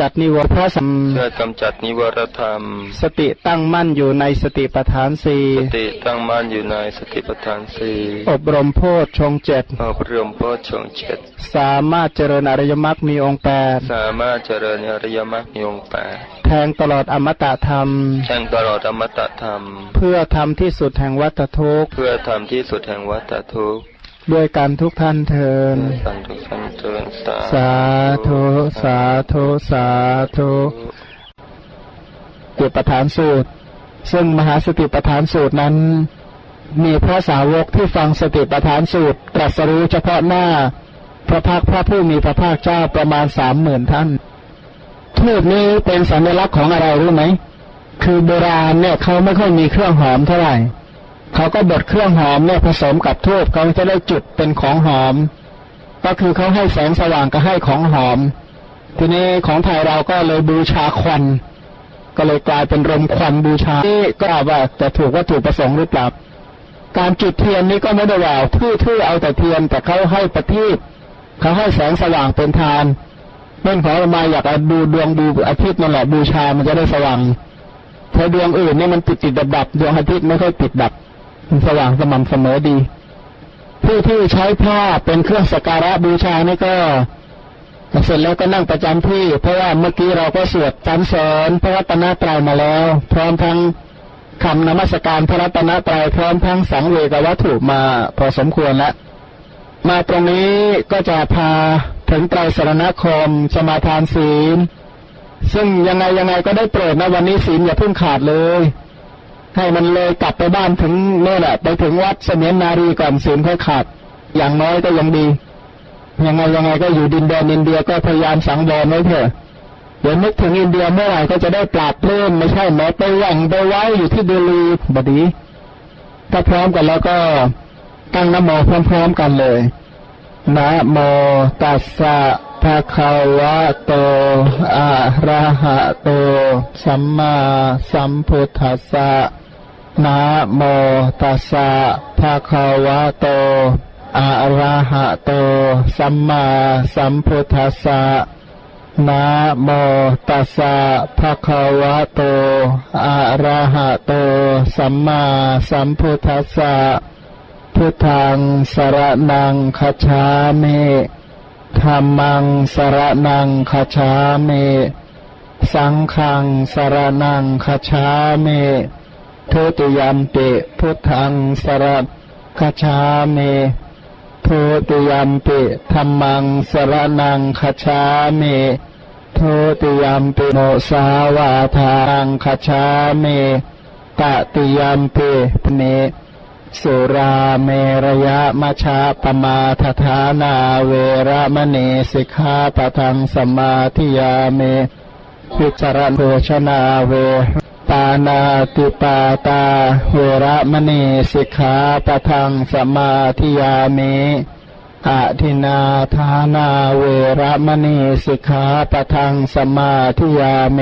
จัดนิวรณ์พระสัมเพื่อกำจัดนิวรธรรม สติตั้งมั่นอยู่ในสติปัฏฐานสี่สติตั้งมั่นอยู่ในสติปัฏฐานสี่อบรมโพชฌงค์เจ็ดอบรมโพชฌงค์เจ็ดสามารถเจริญอริยมรรคมีองค์แปดสามารถเจริญอริยมรรคมีองค์แปดแทงตลอดอมตะธรรมแช่งตลอดอมตะธรรม เพื่อทำที่สุดแห่งวัฏทุกข์เพื่อทำที่สุดแห่งวัฏทุกข์ ด้วยกันทุกท่านเทินสันตุสันเจริญสาสาธุสาธุสาธุสติปัฏฐานสูตร ซึ่งมหาสติปัฏฐานสูตรนั้น มีพระสาวกที่ฟังสติปัฏฐานสูตรตรัสรู้เฉพาะหน้า พระภาคพระผู้มีพระภาคเจ้าประมาณสามหมื่นท่านทูบนี้เป็นสัญลักษณ์ของอะไรรู้ไหม คือโบราณเนี่ยเขาไม่ค่อยมีเครื่องหอมเท่าไหร่ เขาก็บดเครื่องหอมเนี่ยผสมกับทูบเขาจะได้จุดเป็นของหอม ก็คือเขาให้แสงสว่างก็ให้ของหอม ทีนี้ของไทยเราก็เลยบูชาควัน ก็เลยกลายเป็นรมควันบูชานี่ก็ว่าจะถูกวัตถุประสงค์หรือเปล่าการจุดเทียนนี้ก็ไม่ได้ว่าทื่อๆเอาแต่เทียน แต่เขาให้ประทีปเขาให้แสงสว่างเป็นทานเมื่อขอมาอยากดูดวงดูอาทิตย์นั่นแหละบูชามันจะได้สว่างถ้าดวงอื่นเนี่ยมันติดติดดับดับดวงอาทิตย์ไม่ค่อยติดดับ สว่างสม่ำเสมอดี ผู้ที่ใช้ผ้าเป็นเครื่องสักการะบูชานี่ก็เสร็จแล้วก็นั่งประจำที่ เพราะว่าเมื่อกี้เราก็สวดสรรเสริญพระรัตนตรัยมาแล้ว พร้อมทั้งคำนมัสการพระรัตนตรัยพร้อมทั้งสังเวกวัตถุมาพอสมควรแล้วมาตรงนี้ก็จะพาถึงไตรสรณคมสมาทานศีล ซึ่งยังไงยังไงก็ได้โปรดนะวันนี้ศีลอย่าเพิ่งขาดเลย ให้มันเลยกลับไปบ้านถึงนี่แหละไปถึงวัดเสมียนนารีก่อนศีลค่อยขาด อย่างน้อยก็ยังดี ยังไงยังไงก็อยู่ดินแดนอินเดียก็พยายามสังวรไว้เถอะเดี๋ยวนึกถึงอินเดียเมื่อไหร่ก็จะได้ปราบเพิ่มไม่ใช่แม้ไปแหว่งไปไว้อยู่ที่เดลีบดีถ้าพร้อมกันแล้วก็ตั้งนโมพร้อมๆกันเลยนะโมตัสสะภะคะวะโต อะระหะโต สัมมาสัมพุทธัสสะ นะโมตัสสะภะคะวะโต อะระหะโต สัมมาสัมพุทธัสสะนะโมตัสสะภะคะวะโต อะระหะโต สัมมาสัมพุทธัสสะ พุทธังสรนังคจฉามิธรรมังสรนังคจฉามิ สังฆังสรนังคจฉามิ ทุติยมปิพุทธังสรคจฉามิทุติยมปิธรรมังสรนังคจฉามิทุติยมปิโมสาวาทานังคจฉามิตติยมปิเนสุราเมรยะมชาปมาทฐานาเวระมณีสิกขาปะทังสมมาธิยาเมวิจารณโภชนาเวานาติปาตา เวระมณีสิกขาปะทังสมมาธิยาเมอะทินาทานาเวระมณีสิกขาปะทังสมมาธิยาเม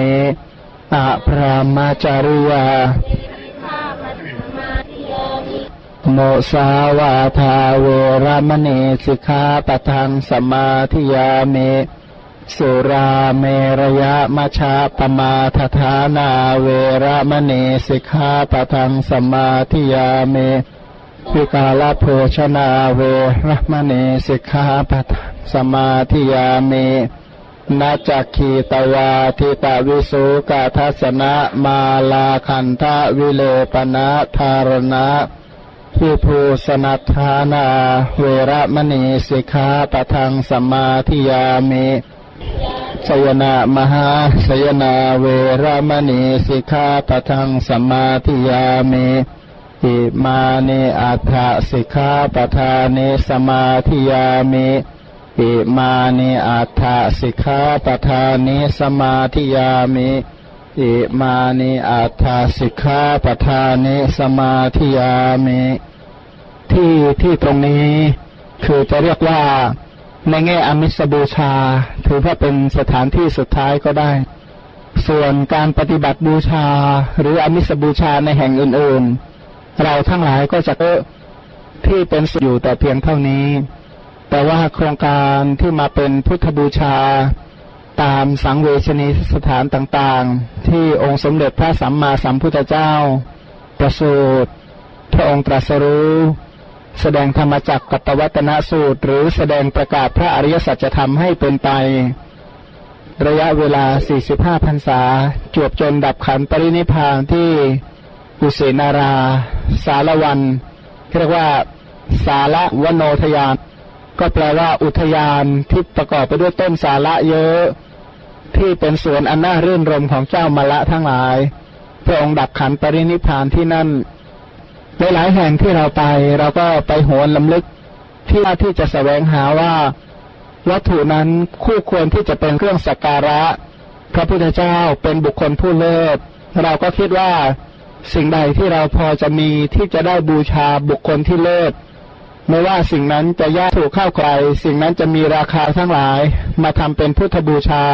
อะพระมาจาริยาโมสาวาทาเวรมณีสิกขาปะทังสมาธิยามิ สุราเมรยะมชาปมาทฐานาเวรมณีสิกขาปทังสมาธิยาเมิวิกาลโภชนาเวรมณีสิกขาปทังสมาธิยาเมนาจักขีตวาทิตาวิสุกาทัสนะมาลาคันทะวิเลปนะธารณะพิภูสนัทานา เวระมณีสิกขาปทังสมมาธิยาเม สยนามหาสยนาเวระมณีสิกขาปะทังสมาทิยามิอิมานิอัฏฐสิกขาปทานิสมาทิยามิอิมานิอัฏฐสิกขาปทานิสมาทิยามิอิมานิอัฏฐสิกขาปทานิสมาทิยามิที่ที่ตรงนี้คือจะเรียกว่า ในแง่อามิสบูชา ถือว่าเป็นสถานที่สุดท้ายก็ได้ ส่วนการปฏิบัติบูชา หรืออมิสบูชาในแห่งอื่นๆ เราทั้งหลายก็จะที่เป็นอยู่แต่เพียงเท่านี้ แต่ว่าโครงการที่มาเป็นพุทธบูชาตามสังเวชนีสถานต่างๆ ที่องค์สมเด็จพระสัมมาสัมพุทธเจ้า ประสูติพระองค์ตรัสรู้ แสดงธรรมจักกัตวัตนสูตร หรือแสดงประกาศพระอริยสัจธรรมให้เป็นไป ระยะเวลา 45พรรษา จวบจนดับขันปรินิพานที่อุเสนารา สารวันเรียกว่า สาระวโนทยาน ก็แปลว่าอุทยานที่ประกอบไปด้วยต้นสาระเยอะ ที่เป็นสวนอันน่ารื่นรมของเจ้ามละทั้งหลาย พระองค์ดับขันปรินิพานที่นั่น หลายแห่งที่เราไปเราก็ไปโหนลำลึกที่ว่าที่จะแสวงหาว่าวัตถุนั้นคู่ควรที่จะเป็นเครื่องสักการะ พระพุทธเจ้าเป็นบุคคลผู้เลิศเราก็คิดว่าสิ่งใดที่เราพอจะมีที่จะได้บูชาบุคคลที่เลิศไม่ว่าสิ่งนั้นจะยากถูกเข้าไกล สิ่งนั้นจะมีราคาทั้งหลาย มาทำเป็นพุทธบูชา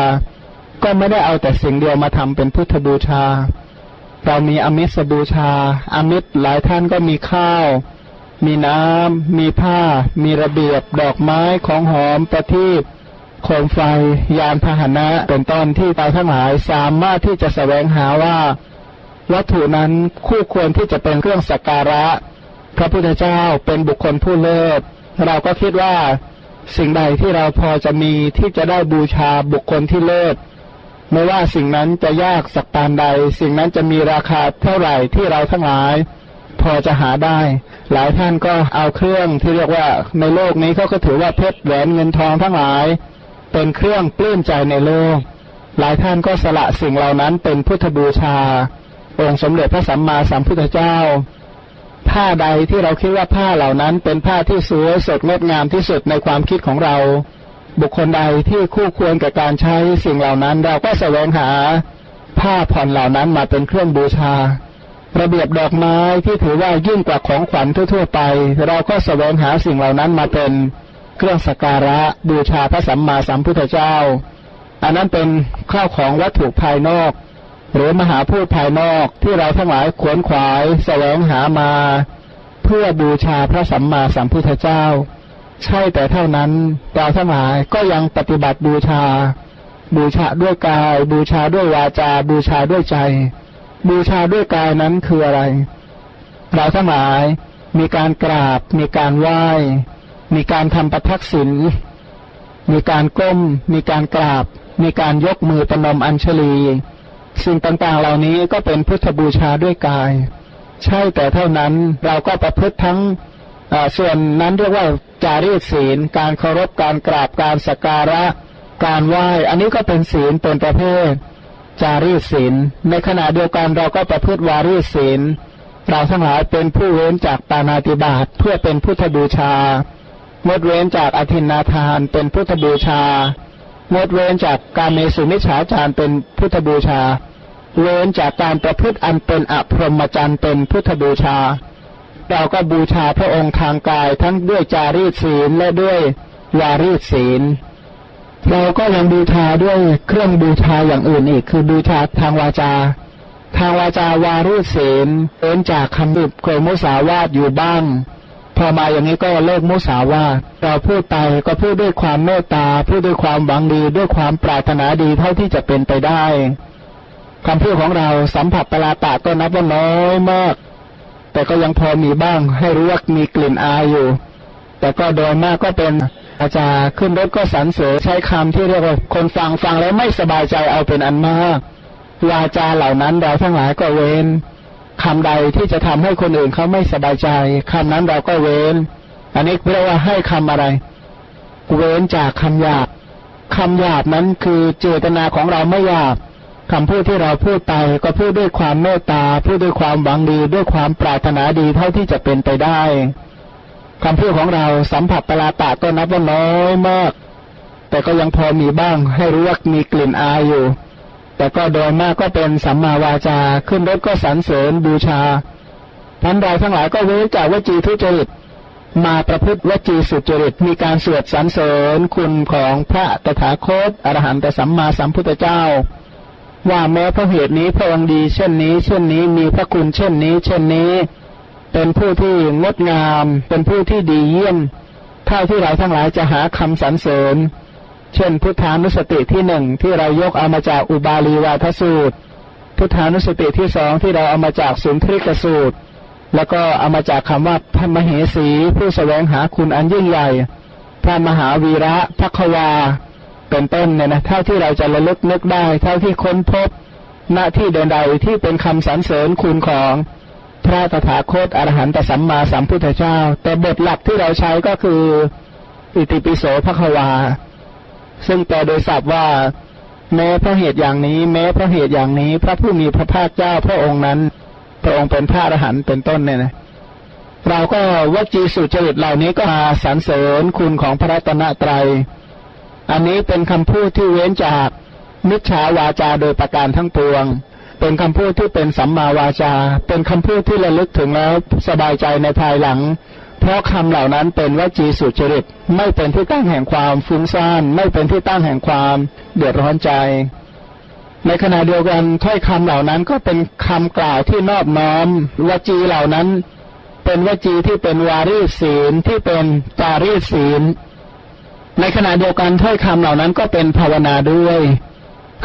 ก็ไม่ได้เอาแต่สิ่งเดียวมาทำเป็นพุทธบูชา เรามีอมิสบูชาอมิตรหลายท่านก็มีข้าว มีน้ำ มีผ้า มีระเบียบ ดอกไม้ของหอมประทีปโคมไฟ ยานพาหนะ เป็นต้นที่เราทั้งหลายสามารถที่จะแสวงหาว่า วัตถุนั้นคู่ควรที่จะเป็นเครื่องสักการะ พระพุทธเจ้าเป็นบุคคลผู้เลิศ เราก็คิดว่า สิ่งใดที่เราพอจะมีที่จะได้บูชาบุคคลที่เลิศ ไม่ว่าสิ่งนั้นจะยากสักปานใด สิ่งนั้นจะมีราคาเท่าไหร่ที่เราทั้งหลาย พอจะหาได้ หลายท่านก็เอาเครื่องที่เรียกว่าในโลกนี้เขาก็ถือว่าเพชรแหวนเงินทองทั้งหลาย เป็นเครื่องปลื้มใจในโลก หลายท่านก็สละสิ่งเหล่านั้นเป็นพุทธบูชา องค์สมเด็จพระสัมมาสัมพุทธเจ้า ผ้าใดที่เราคิดว่าผ้าเหล่านั้นเป็นผ้าที่สวยสดงดงามที่สุดในความคิดของเรา บุคคลใดที่คู่ควรกับการใช้สิ่งเหล่านั้น เราก็แสวงหาผ้าผ่อนเหล่านั้นมาเป็นเครื่องบูชา ระเบียบดอกไม้ที่ถือว่ายิ่งกว่าของขวัญทั่วๆไป เราก็แสวงหาสิ่งเหล่านั้นมาเป็นเครื่องสักการะบูชาพระสัมมาสัมพุทธเจ้า อันนั้นเป็นข้าวของวัตถุภายนอก หรือมหาพูดภายนอกที่เราทั้งหลายขวนขวาย แสวงหามา เพื่อบูชาพระสัมมาสัมพุทธเจ้า ใช่แต่เท่านั้นเราทั้งหลายก็ยังปฏิบัติบูชา บูชาด้วยกาย บูชาด้วยวาจา บูชาด้วยใจ บูชาด้วยกายนั้นคืออะไร เราทั้งหลายมีการกราบ มีการไหว้ มีการทำประทักษิณมีการก้ม มีการกราบ มีการยกมือประนมอัญชลี สิ่งต่างๆเหล่านี้ก็เป็นพุทธบูชาด้วยกาย ใช่แต่เท่านั้นเราก็ประพฤติทั้ง ส่วนนั้นเรียกว่าจารีตศีล การเคารพการกราบการสักการะ การไหว้ อันนี้ก็เป็นศีลเป็นประเภท จารีตศีล ในขณะเดียวกันเราก็ประพฤติวารีศีล เราทั้งหลายเป็นผู้เว้นจากปานาติบาตเพื่อเป็นพุทธบูชางดเว้นจากอธินาทานเป็นพุทธบูชางดเว้นจากการเมสุมิฉาจารเป็นพุทธบูชา เว้นจากการประพฤติอันเป็นอภรมจรรย์เป็นพุทธบูชา เราก็บูชาพระองค์ทางกายทั้งด้วยจารีตศีลและด้วยวารีตศีล เราก็ยังบูชาด้วยเครื่องบูชาอย่างอื่นอีก คือบูชาทางวาจา ทางวาจาวารีศีลเว้นจากคำดุบเคยมุสาวาทอยู่บ้าง พอมาอย่างนี้ก็เลิกมุสาวาทเราพูดไปก็พูดด้วยความเมตตาพูดด้วยความหวังดีด้วยความปรารถนาดีเท่าที่จะเป็นไปได้คำพูดของเราสัมผัสปลาตะก็นับว่าน้อยมาก แต่ก็ยังพอมีบ้าง ให้รู้ว่ามีกลิ่นอายอยู่ แต่ก็โดยมากก็เป็นอาจารย์ขึ้นรถก็สรรเสริญใช้คำที่เรียกว่าคนฟังฟังแล้วไม่สบายใจเอาเป็นอันมากวาจาเหล่านั้นเราทั้งหลายก็เว้นคำใดที่จะทำให้คนอื่นเขาไม่สบายใจคำนั้นเราก็เว้น อันนี้เรียกว่าให้คำอะไร เว้นจากคำหยาบคำหยาบนั้นคือเจตนาของเราไม่หยาบ คำพูดที่เราพูดไปก็พูดด้วยความเมตตา พูดด้วยความหวังดีด้วยความปรารถนาดีเท่าที่จะเป็นไปได้คำพูดของเราสัมผัสปลาตาก็นับว่าน้อยมาก แต่ก็ยังพอมีบ้าง ให้รู้ว่ามีกลิ่นอายอยู่ แต่ก็โดยมากก็เป็นสัมมาวาจา ขึ้นรถก็สรรเสริญบูชาท่านใดทั้งหลายก็เว้นจากวจีทุจริตมาประพฤติวจีสุจริตมีการสวดสรรเสริญคุณของพระตถาคตอรหันตสัมมาสัมพุทธเจ้า ว่าแม้เพราะเหตุนี้พระองค์ดี เช่นนี้ เช่นนี้มีพระคุณเช่นนี้ เช่นนี้ เป็นผู้ที่งดงาม เป็นผู้ที่ดีเยี่ยมเท่าที่เราทั้งหลายจะหาคำสรรเสริญ เช่น พุทธานุสติที่หนึ่งที่เรายกเอามาจากอุบาลีวาทสูตร พุทธานุสติที่สองที่เราเอามาจากสุนทริกสูตร แล้วก็เอามาจากคำว่าพระมเหสี ผู้แสวงหาคุณอันยิ่งใหญ่พระมหาวีระพักวา เป็นต้นเนี่ยนะเท่าที่เราจะระลึกนึกได้ เท่าที่ค้นพบหน้าที่เดินใดที่เป็นคำสรรเสริญคุณของพระตถาคตอรหันตสัมมาสัมพุทธเจ้า แต่บทหลักที่เราใช้ก็คืออิติปิโสภควา ซึ่งแปลโดยศัพท์ว่า แม้เพราะเหตุอย่างนี้ แม้เพราะเหตุอย่างนี้ พระผู้มีพระภาคเจ้าพระองค์นั้น พระองค์เป็นพระอรหันต์เป็นต้นเนี่ยนะเราก็วจีสุจริตเหล่านี้ก็มาสรรเสริญคุณของพระรัตนตร อันนี้เป็นคำพูดที่เว้นจากมิจฉาวาจาโดยประการทั้งปวง เป็นคำพูดที่เป็นสัมมาวาจา เป็นคำพูดที่ระลึกถึงแล้วสบายใจในภายหลัง เพราะคำเหล่านั้นเป็นวจีสุจริต ไม่เป็นที่ตั้งแห่งความฟุ้งซ่าน ไม่เป็นที่ตั้งแห่งความเดือดร้อนใจ ในขณะเดียวกันถ้อยคำเหล่านั้นก็เป็นคำกล่าวที่นอบน้อม วจีเหล่านั้น เป็นวจีที่เป็นวารีศีลที่เป็นจารีศีล ในขณะเดียวกันถ้อยคำเหล่านั้นก็เป็นภาวนาด้วย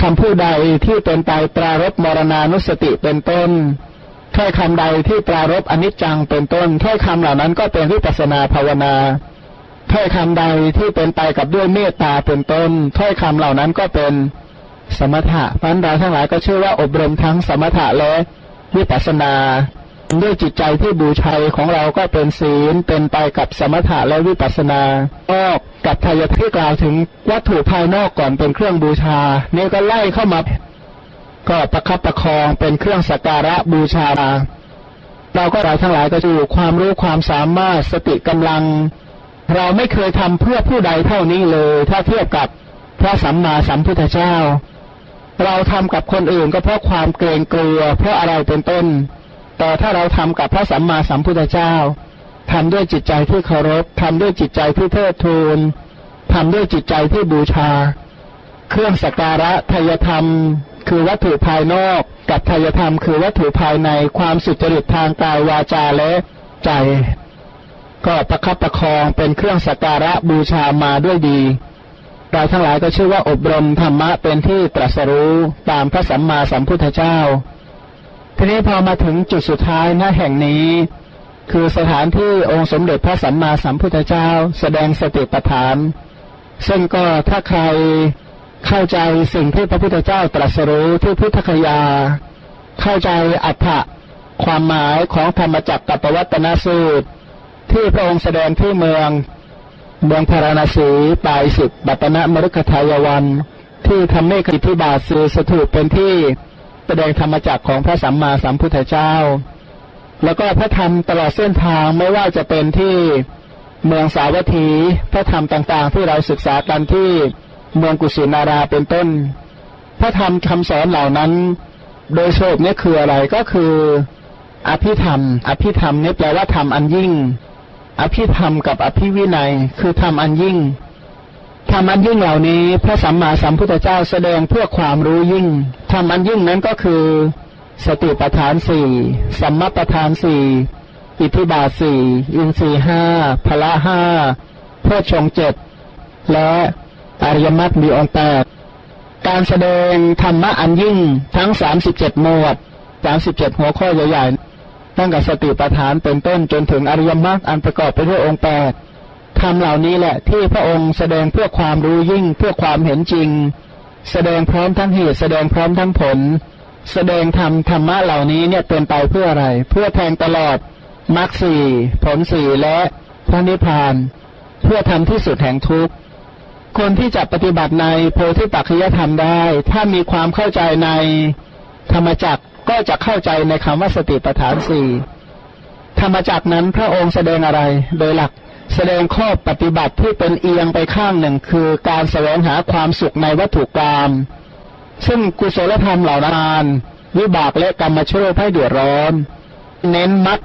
คำพูดใดที่เป็นไปปรารบมรณานุสติเป็นต้น ถ้อยคำใดที่ปรารบอนิจจังเป็นต้น ถ้อยคำเหล่านั้นก็เป็นวิปัสนาภาวนา ถ้อยคำใดที่เป็นไปกับด้วยเมตตาเป็นต้น ถ้อยคำเหล่านั้นก็เป็นสมถะพันเราทั้งหลายก็ชื่อว่าอบรมทั้งสมถะและวิปัสนา ด้วยจิตใจที่บูชัยของเราก็เป็นศีลเป็นไปกับสมถะและวิปัสนาออกกับทายที่กล่าวถึงวัตถุภายนอกก่อนเป็นเครื่องบูชาเนี่ยก็ไล่เข้ามา ก็ประคับประคองเป็นเครื่องสักการะบูชา เราก็เราทั้งหลายก็อยู่ความรู้ความสามารถสติกำลัง เราไม่เคยทำเพื่อผู้ใดเท่านี้เลย ถ้าเทียบกับพระสัมมาสัมพุทธเจ้า เราทำกับคนอื่นก็เพราะความเกรงกลัว เพราะอะไรเป็นต้น แต่ถ้าเราทำกับพระสัมมาสัมพุทธเจ้าทำด้วยจิตใจที่เคารพทำด้วยจิตใจที่เทิดทูนทำด้วยจิตใจที่บูชา เครื่องสักการะทายธรรม คือวัตถุภายนอก กับทายธรรม คือวัตถุภายในความสุจริตทางกายวาจาและใจ ก็ประคับประคองเป็นเครื่องสักการะบูชามาด้วยดีเราทั้งหลายก็ชื่อว่าอบรมธรรมะเป็นที่ตรัสรู้ตามพระสัมมาสัมพุทธเจ้า ทีนี้พอมาถึงจุดสุดท้ายหน้าแห่งนี้ คือสถานที่องค์สมเด็จพระสัมมาสัมพุทธเจ้า แสดงสติปัฏฐาน ซึ่งก็ถ้าใครเข้าใจสิ่งที่พระพุทธเจ้าตรัสรู้ที่พุทธคยา เข้าใจอัฏฐะความหมายของธรรมจักรกับปวัตนสูตร ที่พระองค์แสดงที่เมืองเมืองพาราณสีปลายสิบบัตนะมรุกทายวัน ที่ทำให้กิธิบาทสือสถูปเป็นที่ แสดงธรรมจักรของพระสัมมาสัมพุทธเจ้า แล้วก็พระธรรมตลอดเส้นทางไม่ว่าจะเป็นที่เมืองสาวัตถี พระธรรมต่างๆ ที่เราศึกษากันที่เมืองกุสินาราเป็นต้น พระธรรมคำสอนเหล่านั้น โดยโชคนี้คืออะไรก็คือ อภิธรรม อภิธรรมนี่แปลว่าธรรมอันยิ่ง อภิธรรมกับอภิวินัย คือธรรมอันยิ่ง ธรรมันยิ่งเหล่านี้พระสัมมาสัมพุทธเจ้าแสดงเพื่อความรู้ยิ่งธรรมันยิ่งนั้นก็คือ สติปัฏฐานสี่สัมมาปัฏฐานสี่อิทธิบาทสี่อินทรีห้าพละห้าเพื่อชงเจ็ดและอริยมรรคมีองค์แปดการแสดงธรรมะอันยิ่งทั้งสามสิบเจ็ดหมวดสามสิบเจ็ดหัวข้อใหญ่ๆตั้งแต่สติปัฏฐานเป็นต้นจนถึงอริยมรรคอันประกอบไปด้วยองค์แปด ธรรมเหล่านี้แหละที่พระองค์แสดงเพื่อความรู้ยิ่งเพื่อความเห็นจริง แสดงพร้อมทั้งเหตุ แสดงพร้อมทั้งผล แสดงธรรมธรรมะเหล่านี้เนี่ยเป็นไปเพื่ออะไร เพื่อแทงตลอดมรรคสี่ผลสี่และพระนิพพาน เพื่อทำที่สุดแห่งทุกข์คนที่จะปฏิบัติในโพธิปัจจยธรรมได้ ถ้ามีความเข้าใจในธรรมจักก็จะเข้าใจในคำว่าสติปัฏฐานสี่ธรรมจักนั้นพระองค์แสดงอะไร โดยหลัก แสดงข้อปฏิบัติที่เป็นเอียงไปข้างหนึ่งคือการแสวงหาความสุขในวัตถุกรรมซึ่งกุศลธรรมเหล่านั้นวิบากและกรรมชั่วให้เดือดร้อน เน้นมัด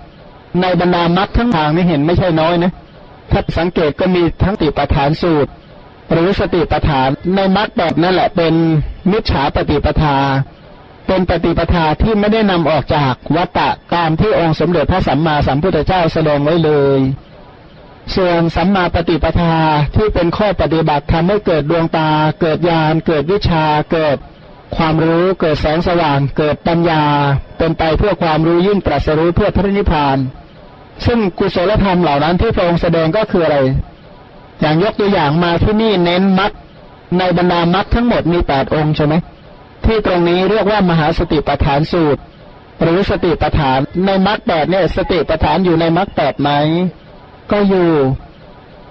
ในบรรดามัดทั้งทางนี่เห็นไม่ใช่น้อยนะถ้าสังเกตก็มีทั้งติปฐานสูตร หรือสติปฐานในมัดแบบนั่นแหละเป็นมิจฉาปฏิปทา เป็นปฏิปทาที่ไม่ได้นำออกจากวัตตะตามที่องค์สมเด็จพระสัมมาสัมพุทธเจ้าแสดงไว้เลย ส่วนสัมมาปฏิปทาที่เป็นข้อปฏิบัติทำให้เกิดดวงตา เกิดญาณเกิดวิชา เกิดความรู้ เกิดแสงสว่าง เกิดปัญญา เป็นไปเพื่อความรู้ยิ่งตรัสรู้เพื่อพระนิพพาน ซึ่งกุศลธรรมเหล่านั้นที่พระองค์แสดงก็คืออะไร อย่างยกตัวอย่างมาที่นี่เน้นมัดในบรรดามัดทั้งหมดมีแปดองค์ใช่ไหมที่ตรงนี้เรียกว่ามหาสติปัฏฐานสูตร หรือสติปัฏฐานในมัดแปดเนี่ย สติปัฏฐานอยู่ในมัดแปดไหม ก็อยู่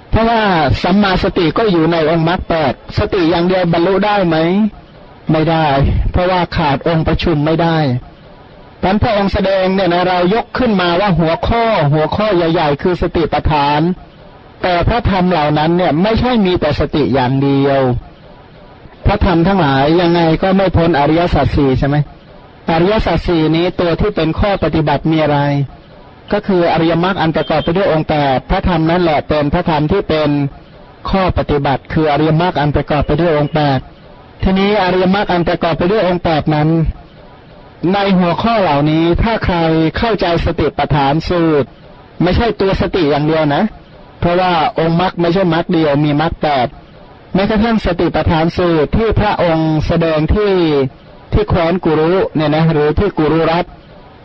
เพราะว่าสัมมาสติก็อยู่ในองค์มรรคแปดสติอย่างเดียวบรรลุได้ไหม ไม่ได้ เพราะว่าขาดองค์ประชุมไม่ได้ท่านพระองค์แสดงเนี่ยนะเรายกขึ้นมาว่าหัวข้อ หัวข้อใหญ่ ๆ คือสติปัฏฐาน แต่พระธรรมเหล่านั้นเนี่ยไม่ใช่มีแต่สติอย่างเดียว พระธรรมทั้งหลายยังไงก็ไม่พ้นอริยสัจสี่ใช่ไหมอริยสัจสี่นี้ตัวที่เป็นข้อปฏิบัติมีอะไร ก็คืออริยมรรคอันประกอบไปด้วยองค์แปดพระธรรมนั้นแหละเป็นพระธรรมที่เป็นข้อปฏิบัติ คืออริยมรรคอันประกอบไปด้วยองค์แปดทีนี้อริยมรรคอันประกอบไปด้วยองค์แปดนั้น ในหัวข้อเหล่านี้ถ้าใครเข้าใจสติปัฏฐานสูตร ไม่ใช่ตัวสติอย่างเดียวนะ เพราะว่าองค์มรรคไม่ใช่มรรคเดียวมีมรรคแปดแม้กระทั่งสติปัฏฐานสูตรที่พระองค์แสดงที่ที่แคว้นกุรุเนี่ยนะหรือที่กุรุรัต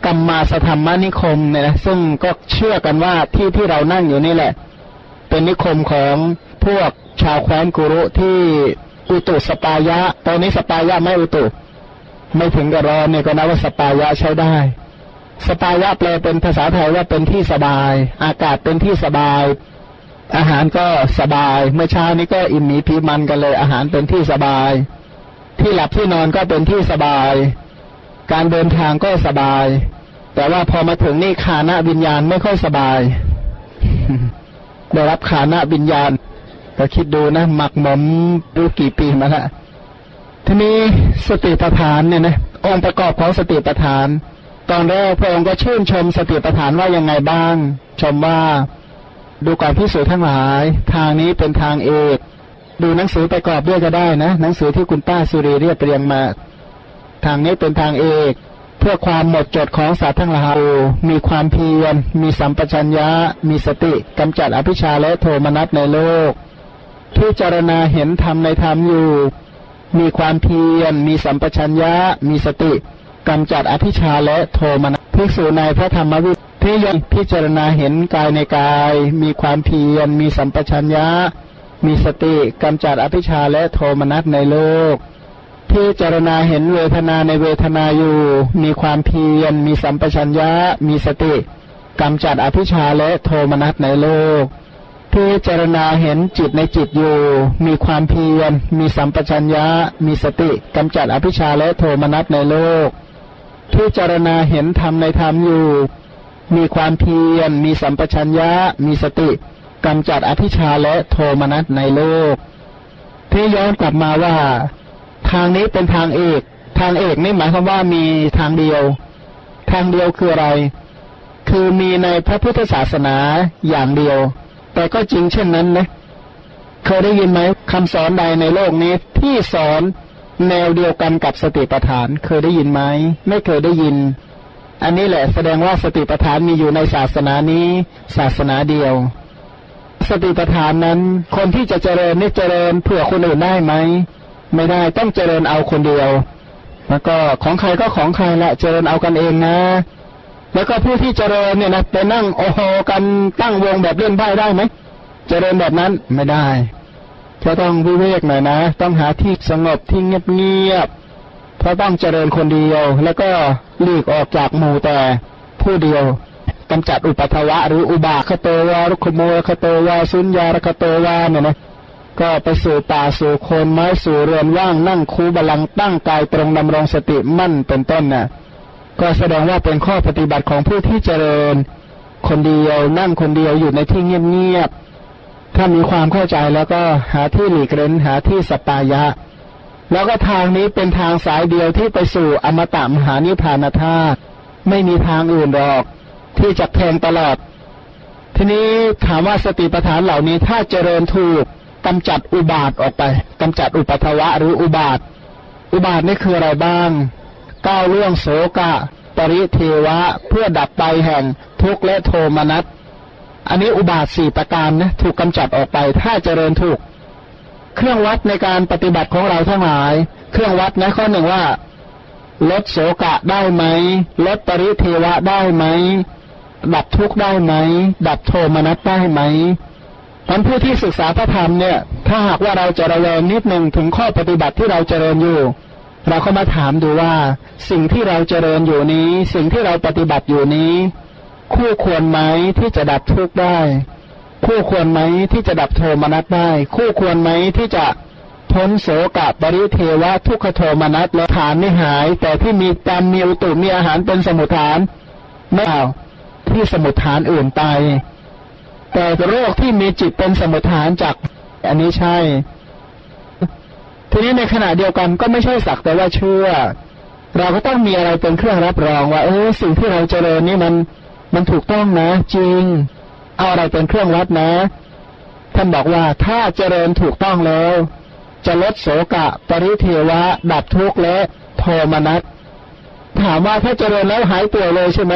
กัมมาสธัมมนิคมเนี่ยนะซึ่งก็เชื่อกันว่าที่ที่เรานั่งอยู่นี่แหละ เป็นนิคมของพวกชาวแคว้นกุรุที่อุตุสัปปายะ ตอนนี้สัปปายะไม่อุตุ ไม่ถึงกับร้อนเนี่ยก็นับว่าสัปปายะใช้ได้ สัปปายะแปลเป็นภาษาไทยว่าเป็นที่สบาย อากาศเป็นที่สบาย อาหารก็สบาย เมื่อเช้านี้ก็อิ่มหมีพีมันกันเลย อาหารเป็นที่สบาย ที่หลับที่นอนก็เป็นที่สบาย การเดินทางก็สบาย แต่ว่าพอมาถึงนี่ขานะวิญญาณไม่ค่อยสบาย ได้รับขานะวิญญาณก็คิดดูนะหมักหมมรู้กี่ปีมาละทีนี้สติปัฏฐานเนี่ยนะองค์ประกอบของสติปัฏฐาน ตอนแรกพระองค์ก็ชื่นชมสติปัฏฐานว่ายังไงบ้าง ชมว่าดูก่อนพิสูจน์ทั้งหลาย ทางนี้เป็นทางเอก ดูหนังสือประกอบด้วยก็ได้นะ หนังสือที่คุณป้าสุรีเรียบเรียงมา ทางนี้เป็นทางเอก เพื่อความหมดจดของสัตว์ทั้งหลายมีความเพียร มีสัมปชัญญะ มีสติกำจัดอภิชาและโทมนัสในโลกพิจารณาเห็นธรรมในธรรมอยู่ มีความเพียร มีสัมปชัญญะ มีสติกำจัดอภิชาและโทมนัสภิกษุในพระธรรมวิที่ยังพิจารณาเห็นกายในกาย มีความเพียร มีสัมปชัญญะ มีสติกำจัดอภิชาและโทมนัสในโลก พิจารณาเห็นเวทนาในเวทนาอยู่ มีความเพียร มีสัมปชัญญะ มีสติกำจัดอภิชาและโทมนัสในโลกพิจารณาเห็นจิตในจิตอยู่ มีความเพียร มีสัมปชัญญะ มีสติกำจัดอภิชาและโทมนัสในโลกพิจารณาเห็นธรรมในธรรมอยู่ มีความเพียร มีสัมปชัญญะ มีสติกำจัดอภิชาและโทมนัสในโลกที่ย้อนกลับมาว่า ทางนี้เป็นทางเอก ทางเอกนี่หมายความว่ามีทางเดียว ทางเดียวคืออะไร คือมีในพระพุทธศาสนาอย่างเดียว แต่ก็จริงเช่นนั้นนะเคยได้ยินไหมคำสอนใดในโลกนี้ที่สอนแนวเดียวกันกับสติปัฏฐาน เคยได้ยินไหมไม่เคยได้ยิน อันนี้แหละแสดงว่าสติปัฏฐานมีอยู่ในศาสนานี้ ศาสนาเดียว สติปัฏฐานนั้น คนที่จะเจริญนี่เจริญเผื่อคนอื่นได้ไหม ไม่ได้ต้องเจริญเอาคนเดียว แล้วก็ของใครก็ของใครละเจริญเอากันเองนะ แล้วก็ผู้ที่เจริญเนี่ยนะไปนั่งโอโหกันตั้งวงแบบเล่นไพ่ได้ไหมเจริญแบบนั้นไม่ได้จะต้องวิเวกหน่อยนะ ต้องหาที่สงบที่เงียบๆเพราะต้องเจริญคนเดียว แล้วก็หลีกออกจากหมู่แต่ผู้เดียวกำจัดอุปัทวะ หรืออุบาคโตวารุขโมยคโตวาสุญญารคโตวาเนี่ยนะ ก็ไปสู่ป่าสู่โคนไม้สู่เรือนว่างนั่งคูบาลังตั้งกายตรงดำรงสติมั่นเป็นต้นน่ะ ก็แสดงว่าเป็นข้อปฏิบัติของผู้ที่เจริญ คนเดียวนั่งคนเดียวอยู่ในที่เงียบๆถ้ามีความเข้าใจแล้วก็หาที่หลีกเล่นหาที่สปายะ แล้วก็ทางนี้เป็นทางสายเดียวที่ไปสู่อมตะมหานิพพานธาตุไม่มีทางอื่นหรอก ที่จะแทงตลอด ทีนี้ถามว่าสติปัฏฐานเหล่านี้ถ้าเจริญถูก กำจัดอุบาทออกไปกำจัดอุปัทวะหรืออุบาท อุบาทนี่คืออะไรบ้างก้าวเรื่องโสกะ ปริเทวะ เพื่อดับไปแห่งทุกข์และโทมนัสอันนี้อุบาทสี่ประการนะถูกกำจัดออกไปถ้าเจริญถูก เครื่องวัดในการปฏิบัติของเราทั้งหลาย เครื่องวัดนะข้อหนึ่งว่า ลดโสกะได้ไหมลดปริเทวะได้ไหมดับทุกข์ได้ไหมดับโทมนัสได้ไหม ท่านผู้ที่ศึกษาพระธรรมเนี่ย ถ้าหากว่าเราจะระแวงนิดหนึ่งถึงข้อปฏิบัติที่เราเจริญอยู่ เราก็มาถามดูว่า สิ่งที่เราเจริญอยู่นี้ สิ่งที่เราปฏิบัติอยู่นี้ คู่ควรไหมที่จะดับทุกข์ได้ คู่ควรไหมที่จะดับโทมนัสได้ คู่ควรไหมที่จะพ้นโสกะปริเทวะทุกขโทมนัสและฐานไม่หาย แต่ที่มีกรรมมีอุตุมีอาหารเป็นสมุทฐานไม่เอาที่สมุทฐานอื่นไป แต่โรคที่มีจิตเป็นสมุทฐานจาก อันนี้ใช่ ทีนี้ในขณะเดียวกันก็ไม่ใช่สักแต่ว่าเชื่อ เราก็ต้องมีอะไรเป็นเครื่องรับรองว่า เออสิ่งที่เราเจริญนี่มันมันถูกต้องนะ จริง เอาอะไรเป็นเครื่องวัดนะ ท่านบอกว่าถ้าเจริญถูกต้องแล้ว จะลดโสกะ ปริเทวะ ดับทุกข์และโทมนัสถามว่าถ้าเจริญแล้วหายป่วยเลยใช่ไหม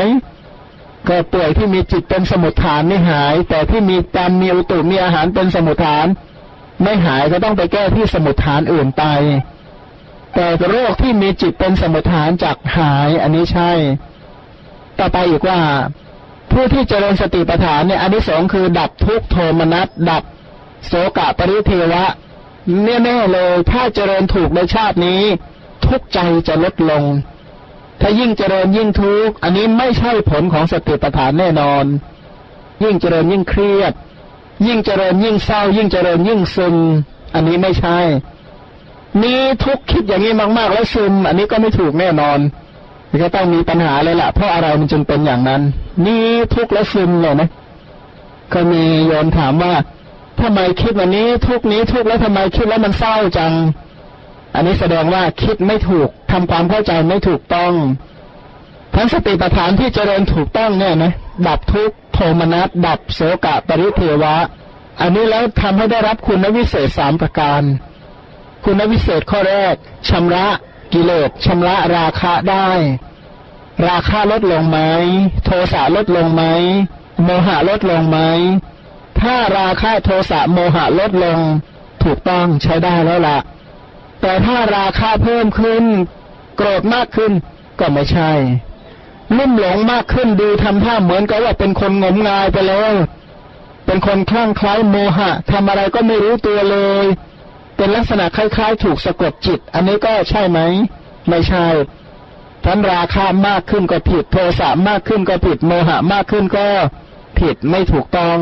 ก็ป่วยที่มีจิตเป็นสมุทฐานไม่หาย แต่ที่มีกรรมมีอุตุมีอาหารเป็นสมุทฐาน ไม่หายก็ต้องไปแก้ที่สมุทฐานอื่นไป แต่โรคที่มีจิตเป็นสมุทฐานจากหายอันนี้ใช่ ต่อไปอีกว่า ผู้ที่เจริญสติปัฏฐานเนี่ยอันที่สองคือ ดับทุกโทมนัสดับโสกะปริเทวะแน่ๆเลยถ้าเจริญถูกในชาตินี้ ทุกใจจะลดลง ถ้ายิ่งเจริญยิ่งทุกข์อันนี้ไม่ใช่ผลของสติปัฏฐานแน่นอน ยิ่งเจริญยิ่งเครียด ยิ่งเจริญยิ่งเศร้า ยิ่งเจริญยิ่งซึมอันนี้ไม่ใช่นี้ทุกคิดอย่างนี้มากๆ แล้วซึม อันนี้ก็ไม่ถูกแน่นอนก็ต้องมีปัญหาเลยละ่ะ เพราะอะไรมันจึงเป็นอย่างนั้น นี่ทุกข์และซึมเลยนะก็มีโยมถามว่าทำไมคิดวันนี้ทุกนี้ทุกแล้วทำไมคิดแล้วมันเศร้าจัง อันนี้แสดงว่าคิดไม่ถูกทำความเข้าใจไม่ถูกต้อง ทั้งสติปัฏฐานที่เจริญถูกต้องเนี่ยนะดับทุกโทมนัสดับโสกะปริเทวะ อันนี้แล้วทำให้ได้รับคุณวิเศษสามประการ คุณวิเศษข้อแรกชำระกิเลสชำระราคะได้ ราคาลดลงไหมโทสะลดลงไหมโมหะลดลงไหมถ้าราคาโทสะโมหะลดลง ถูกต้องใช้ได้แล้วละ่ะ แต่ถ้าราคาเพิ่มขึ้น โกรธมากขึ้น ก็ไม่ใช่ลุ่มหลงมากขึ้นดูทำท่าเหมือนกับว่าเป็นคนงมงายไปแล้ว เป็นคนคลั่งคล้ายโมหะทำอะไรก็ไม่รู้ตัวเลย เป็นลักษณะคล้ายๆ ถูกสะกดจิต อันนี้ก็ใช่ไหม ไม่ใช่ท่านราคามากขึ้นก็ผิด โทสะมากขึ้นก็ผิด โมหะมากขึ้นก็ผิดไม่ถูกต้อง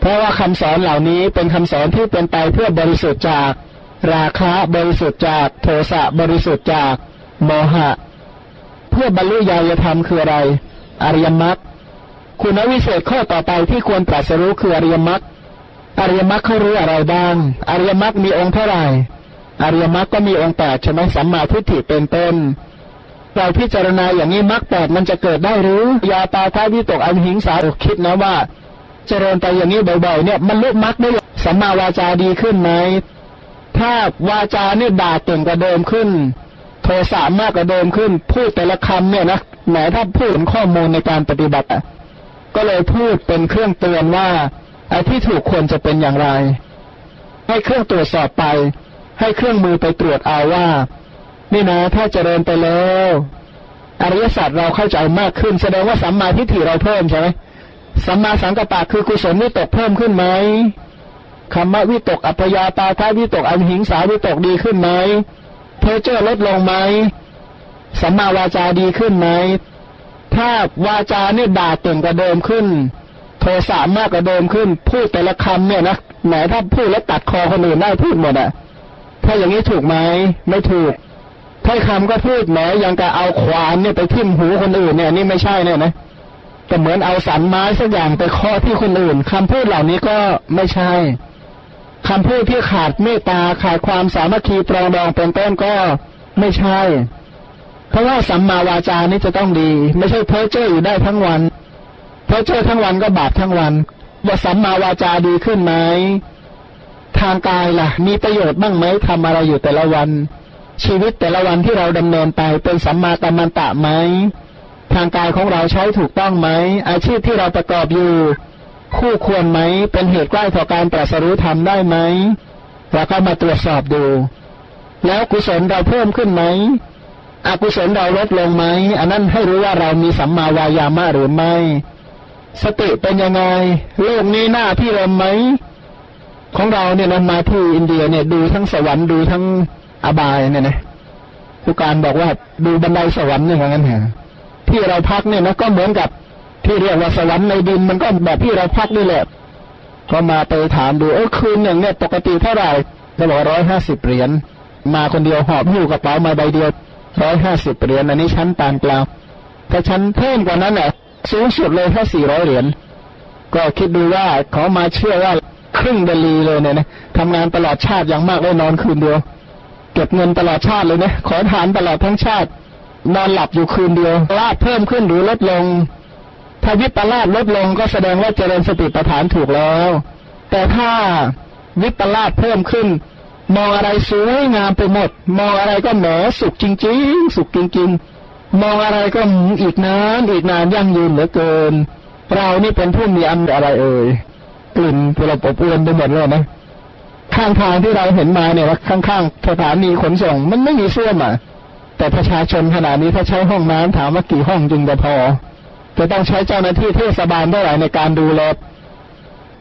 เพราะว่าคำสอนเหล่านี้เป็นคำสอนที่เป็นไปเพื่อบริสุทธิ์จาก ราคะบริสุทธิ์จากโทสะบริสุทธิ์จากโมหะ เพื่อบรรลุญาณธรรมคืออะไร อริยมรรคคุณวิเศษข้อต่อไปที่ควรตรัสรู้คืออริยมรรคอริยมรรคเขารู้อะไรบ้าง อริยมรรคมีองค์เท่าไหร่อริยมรรคก็มีองค์แปดใช่ไหมสัมมาทิฏฐิเป็นต้นเราพิจารณาอย่างนี้มรรคแปดมันจะเกิดได้หรือยาตาท้าวิตกอันหิงสาคิดนะว่า เจริญไปอย่างนี้บ่อยๆเนี่ยมันลุกมรรคได้สัมมาวาจาดีขึ้นไหม ถ้าวาจาเนี่ยด่าเก่งกว่าเดิมขึ้น โทสะมากกว่าเดิมขึ้น พูดแต่ละคำเนี่ยนะไหนถ้าพูดข้อมูลในการปฏิบัติก็เลยพูดเป็นเครื่องเตือนว่าไอ้ที่ถูกควรจะเป็นอย่างไร ให้เครื่องตรวจสอบไป ให้เครื่องมือไปตรวจเอาว่า นี่นะถ้าเจริญไปแล้วอริยสัจเราเข้าใจมากขึ้น แสดงว่าสัมมาทิฏฐิเราเพิ่มใช่ไหมสัมมาสังกัปปะคือกุศลนี่ตกเพิ่มขึ้นไหม คำว่าวิตกอัพยาตาท้าวิตกอันหิงสาวิตกดีขึ้นไหมเพอเจอร์ลดลงไหมสัมมาวาจาดีขึ้นไหมถ้าวาจาเนี่ยด่าเก่งกว่าเดิมขึ้น โทสะมากกว่าเดิมขึ้น พูดแต่ละคำเนี่ยนะแหมถ้าพูดแล้วตัดคอคนอื่นได้พูดหมดอะถ้าอย่างนี้ถูกไหมไม่ถูกถ้าคำก็พูดแหมยังกะเอาขวานเนี่ยไปทิ่มหูคนอื่นเนี่ยนี่ไม่ใช่เนี่ยนะแต่เหมือนเอาสันไม้สักอย่างไปข้อที่คนอื่นคำพูดเหล่านี้ก็ไม่ใช่ คำพูดที่ขาดเมตตาขาดความสามัคคีปรองดองเป็นต้นก็ไม่ใช่ เพราะว่าสัมมาวาจานี่จะต้องดี ไม่ใช่เพ้อเจ้ออยู่ได้ทั้งวัน เพ้อเจ้อทั้งวันก็บาปทั้งวันว่าสัมมาวาจาดีขึ้นไหมทางกายล่ะ มีประโยชน์บ้างไหมทำอะไรอยู่แต่ละวัน ชีวิตแต่ละวันที่เราดำเนินไปเป็นสัมมากัมมันตะไหมทางกายของเราใช้ถูกต้องไหมอาชีพที่เราประกอบอยู่ คู่ควรไหม เป็นเหตุใกล้ต่อการตรัสรู้ธรรมได้ไหมเราก็มาตรวจสอบดู แล้วกุศลเราเพิ่มขึ้นไหมอกุศลเราลดลงไหมอันนั้นให้รู้ว่าเรามีสัมมาวายามะหรือไม่ สติเป็นยังไงโลกนี้หน้าที่รมไหม ของเราเนี่ยนะมาที่อินเดียเนี่ยดูทั้งสวรรค์ดูทั้งอบายเนี่ยนะผู้การบอกว่าดูบันไดสวรรค์เนี่ยว่างั้นเหรอที่เราพักเนี่ยนะก็เหมือนกับ ที่เรียกว่าสวรรค์ในดินมันก็แบบที่เราพักนี่แหละก็มาไปถามดูเออคืนหนึ่งเนี่ยปกติเท่าไหร่จะบอกร้อยห้าสิบเหรียญมาคนเดียวหอบหิ้วกระเป๋ามาใบเดียวร้อยห้าสิบเหรียญอันนี้ชั้นปานกลางถ้าชั้นเพิ่มกว่านั้นเนี่ยสูงสุดเลยแค่สี่ร้อยเหรียญก็คิดดูว่าเขามาเชื่อว่าครึ่งเดลีเลยเนี่ยนะทำงานตลอดชาติอย่างมากได้นอนคืนเดียว เก็บเงินตลอดชาติเลยนะขอทานตลอดทั้งชาติ นอนหลับอยู่คืนเดียวลาดเพิ่มขึ้นหรือลดลง ถ้าวิปลาสลดลงก็แสดงว่าเจริญสติปัฏฐานถูกแล้ว แต่ถ้าวิปลาสเพิ่มขึ้น มองอะไรสวยงามไปหมด มองอะไรก็แหมสุขจริง ๆ สุขจริง ๆ มองอะไรก็อีกนานอีกนานยั่งยืนเหลือเกิน เรานี่เป็นผู้มีอันอะไรเอ่ยกลิ่นเราอบอวนไปหมดเลยนะข้างทางที่เราเห็นมาเนี่ยว่าข้างๆสถานีขนส่งมันไม่มีเสื้อมาแต่ประชาชนขนาดนี้ถ้าใช้ห้องน้ำถามว่ากี่ห้องจึงจะพอ จะต้องใช้เจ้าหน้าที่เทศบาลเท่าไหร่ในการดูแล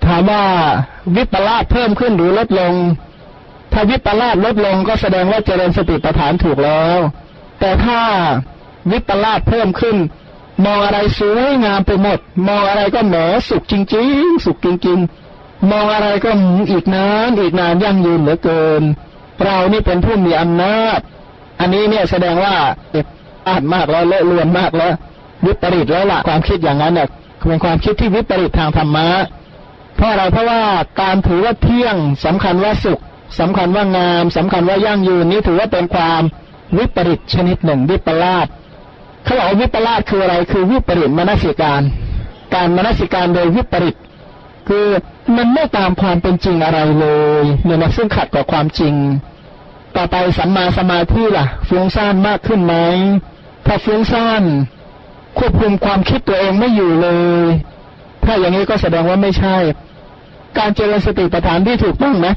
ถามว่าวิปลาสเพิ่มขึ้นหรือลดลง ถ้าวิปลาสลดลงก็แสดงว่าเจริญสติปัฏฐานถูกแล้ว แต่ถ้าวิปลาสเพิ่มขึ้น มองอะไรสวยงามไปหมด มองอะไรก็แหมสุขจริง ๆ สุขจริงๆ มองอะไรก็อีกนานอีกนานยั่งยืนเหลือเกิน เรานี่เป็นผู้มีอำนาจ อันนี้เนี่ยแสดงว่าเอ็ดอาดมากแล้วเลอะเลือนมากแล้ว วิปริตแล้วล่ะความคิดอย่างนั้นเนี่ยเป็นความคิดที่วิปริตทางธรรมะเพราะอะไรเพราะว่าการถือว่าเที่ยงสำคัญว่าสุขสำคัญว่างามสำคัญว่ายั่งยืนนี้ถือว่าเป็นความวิปริตชนิดหนึ่งวิปลาสเขาบอกวิปลาสคืออะไรคือวิปริตมนสิการ การมนสิการโดยวิปริตคือมันไม่ตามความเป็นจริงอะไรเลยเนี่ยนะซึ่งขัดกับความจริง ต่อไปสัมมาสมาธิล่ะฟุ้งซ่านมากขึ้นไหมถ้าฟุ้งซ่าน ควบคุมความคิดตัวเองไม่อยู่เลย ถ้าอย่างนี้ก็แสดงว่าไม่ใช่ การเจริญสติปัฏฐานที่ถูกต้องนะ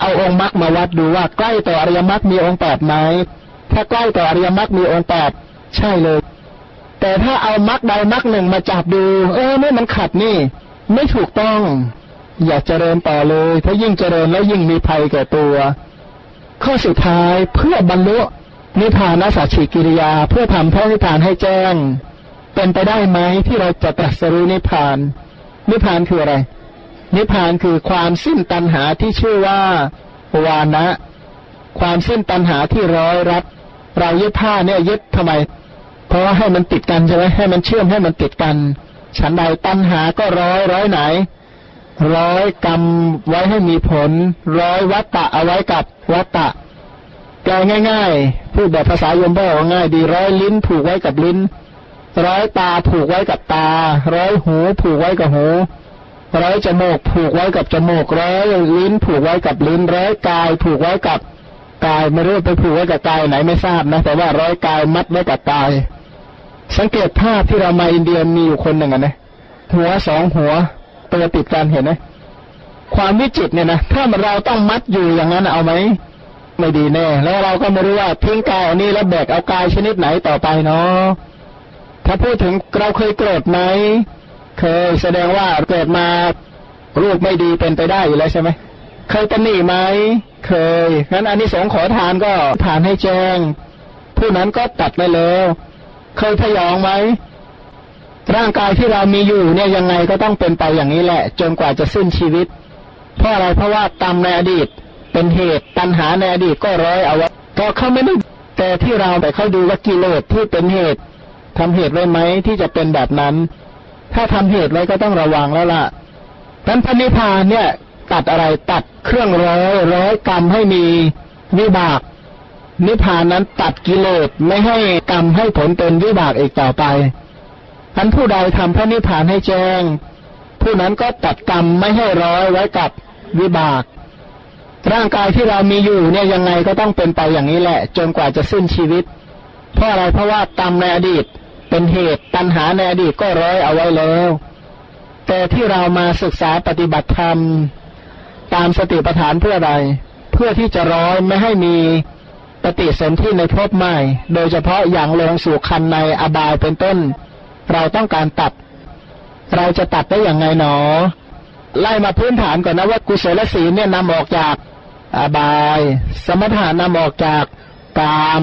เอาองค์มรรคมาวัดดูว่าใกล้ต่ออริยมรรคมีองค์แปดไหม ถ้าใกล้ต่ออริยมรรคมีองค์แปดใช่เลย แต่ถ้าเอามรรคใดมรรคหนึ่งมาจับดู เออเนี่ยมันขัดนี่ ไม่ถูกต้อง อย่าเจริญต่อเลย ถ้ายิ่งเจริญแล้วยิ่งมีภัยแก่ตัว ข้อสุดท้ายเพื่อบรรลุนิพพานสัจฉิกิริยา เพื่อทำพระนิพพานให้แจ้ง เป็นไปได้ไหมที่เราจะตรัสรู้นิพพาน นิพพานคืออะไร นิพพานคือความสิ้นตัณหาที่ชื่อว่าวานะ ความสิ้นตัณหาที่ร้อยรัดเราเยึดผ้าเนี่ยเยึดทำไม เพราะว่าให้มันติดกันใช่ไหมให้มันเชื่อมให้มันติดกัน ฉันใดตัณหาก็ร้อยร้อยไหน ร้อยกรรมไว้ให้มีผล ร้อยวัตตะเอาไว้กับวัตตะแปลง่าย ๆ พูดแบบภาษายมพ่อง่ายดีร้อยลิ้นผูกไว้กับลิ้น ร้อยตาผูกไว้กับตา ร้อยหูผูกไว้กับหู ร้อยจมูกผูกไว้กับจมูก ร้อยลิ้นผูกไว้กับลิ้น ร้อยกายผูกไว้กับกายไม่รู้ไปผูกไว้กับกายไหนไม่ทราบนะ แต่ว่าร้อยกายมัดไว้กับกาย สังเกตภาพที่เรามาอินเดียมีอยู่คนหนึ่งนะหัวสองหัวตัวติดกันเห็นไหมความวิจิตเนี่ยนะถ้าเราต้องมัดอยู่อย่างนั้นเอาไหมไม่ดีแน่ แล้วเราก็ไม่รู้ว่าทิ้งกายอันนี้แล้วแบกเอากายชนิดไหนต่อไปเนาะ ถ้าพูดถึงเราเคยโกรธไหมเคยแสดงว่าเกิดมารูปไม่ดีเป็นไปได้อยู่แล้วใช่ไหมเคยตำหนิไหมเคยงั้นอันนี้สงขอทานก็ทานให้แจ้ง ผู้นั้นก็ตัดไปแล้วเคยพยองไหมร่างกายที่เรามีอยู่เนี่ยยังไงก็ต้องเป็นไปอย่างนี้แหละ จนกว่าจะสิ้นชีวิต เพราะอะไรเพราะว่ากรรมในอดีตเป็นเหตุตัณหาในอดีตก็ร้อยเอาไว้ก็เขาไม่ได้แต่ที่เราแต่เขาดูว่ากิเลสที่เป็นเหตุ ทำเหตุไว้ไหมที่จะเป็นแบบนั้น ถ้าทำเหตุไว้ก็ต้องระวังแล้วล่ะนั้นพระนิพพานเนี่ย ตัดอะไรตัดเครื่องร้อยร้อยกรรมให้มีวิบาก นิพพานนั้นตัดกิเลสไม่ให้กรรมให้ผลเป็นวิบากอีกต่อไปท่านผู้ใดทำพระนิพพานให้แจ้ง ผู้นั้นก็ตัดกรรมไม่ให้ร้อยไว้กับวิบาก ร่างกายที่เรามีอยู่เนี่ยยังไงก็ต้องเป็นไปอย่างนี้แหละ จนกว่าจะสิ้นชีวิต เพราะอะไรเพราะว่ากรรมในอดีต เป็นเหตุตัณหาในอดีตก็ร้อยเอาไว้แล้ว แต่ที่เรามาศึกษาปฏิบัติธรรม ตามสติปัฏฐานเพื่ออะไร เพื่อที่จะร้อยไม่ให้มีปฏิสนธิในภพใหม่ โดยเฉพาะอย่างลงสู่คันในอบายเป็นต้น เราต้องการตัด เราจะตัดได้อย่างไงหนอ ไล่มาพื้นฐานก่อนนะว่ากุศลศีลเนี่ยนำออกจากอบาย สมถานำออกจากกาม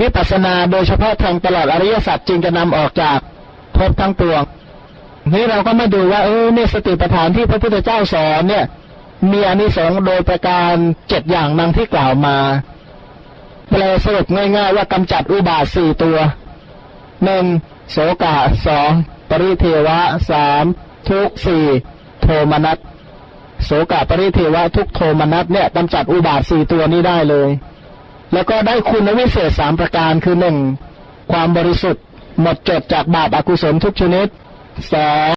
วิปัสสนาโดยเฉพาะทางตลอดอริยสัจจึงจะนำออกจากภพทั้งปวงนี่เราก็มาดูว่าเออเนี่ยสติปัฏฐานที่พระพุทธเจ้าสอนเนี่ย มีอนิสงส์โดยประการเจ็ดอย่างนังที่กล่าวมาแปลสรุปง่ายๆว่ากำจัดอุบาทสี่ตัวหนึ่งโสกะสองปริเทวะสามทุกสี่โทมนัสโสกะปริเทวะทุกโทมนัสเนี่ยกำจัดอุบาทสี่ตัวนี้ได้เลย แล้วก็ได้คุณวิเศษสามประการคือหนึ่งความบริสุทธิ์ หมดจดจากบาปอากุศลทุกชนิดสอง